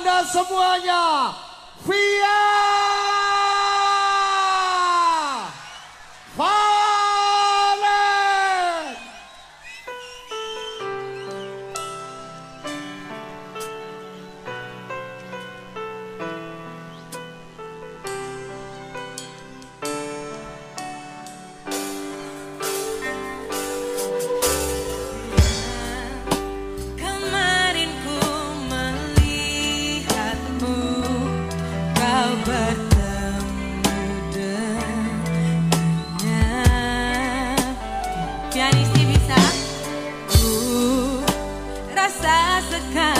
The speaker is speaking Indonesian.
Anda semuanya, Via Ku rasa sekali